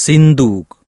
Sinduk